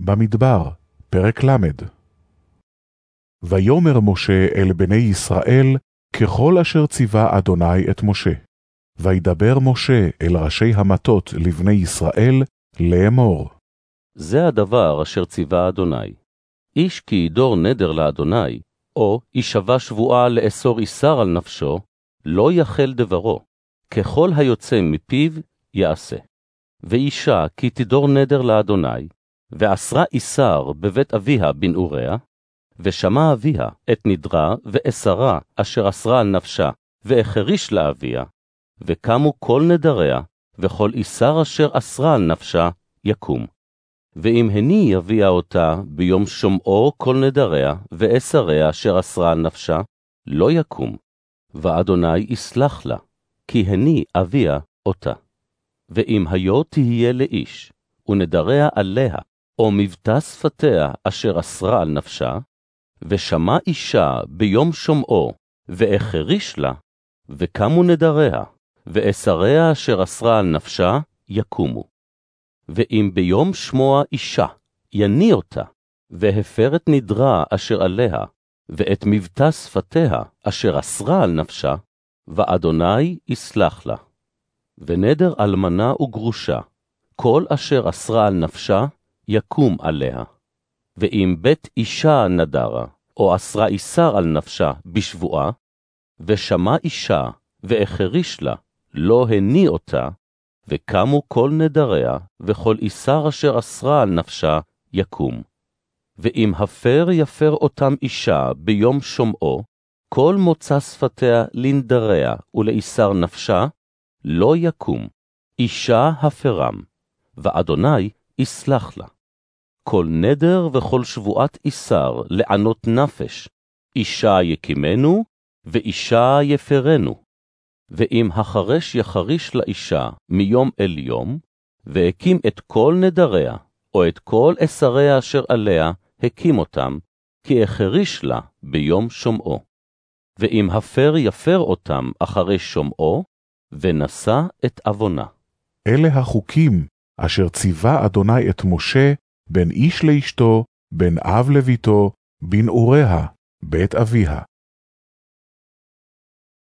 במדבר, פרק ל. ויאמר משה אל בני ישראל ככל אשר ציווה אדוני את משה. וידבר משה אל ראשי המטות לבני ישראל לאמור. זה הדבר אשר ציווה אדוני. איש כי ידור נדר לאדוני, או יישבע שבועה לאסור איסר על נפשו, לא יחל דברו, ככל היוצא מפיו יעשה. ואישה כי תדור נדר לאדוני, ואסרה איסר בבית אביה בנעוריה, ושמע אביה את נדרה ואסרה אשר אסרה על נפשה, והחריש לאביה, וקמו כל נדריה, וכל איסר אשר אסרה על נפשה, יקום. ואם הני יביאה אותה ביום שומעו כל נדריה, ואסריה אשר אסרה על נפשה, לא יקום, ואדוני יסלח לה, כי הני אביה אותה. ואם היו תהיה לאיש, ונדריה עליה, או מבטא שפתיה אשר אסרה על נפשה, ושמע אישה ביום שומעו, והחריש לה, וקמו נדריה, ואסריה אשר אסרה על נפשה, יקומו. ואם ביום שמוע אישה, יני אותה, והפר את נדרה אשר עליה, ואת מבטא שפתיה אשר אסרה על נפשה, ואדוני יסלח לה. ונדר אלמנה וגרושה, כל אשר אסרה על נפשה, יקום עליה. ואם בית אישה נדרה, או אסרה איסר על נפשה בשבועה, ושמע אישה, והחריש לה, לא הני אותה, וקמו כל נדריה, וכל איסר אשר אסרה על נפשה, יקום. ואם הפר יפר אותם אישה ביום שומעו, כל מוצא שפתיה לנדריה ולאיסר נפשה, לא יקום, אישה הפרם, ואדוני יסלח לה. כל נדר וכל שבועת איסר לענות נפש, אישה יקימנו, ואישה יפרנו. ואם החרש יחריש לאישה מיום אל יום, והקים את כל נדריה, או את כל אסריה אשר עליה, הקים אותם, כי החריש לה ביום שומעו. ואם הפר יפר אותם אחרי שומעו, ונשא את עוונה. אלה החוקים אשר ציווה אדוני את משה בין איש לאשתו, בין אב לביתו, בנעוריה, בית אביה.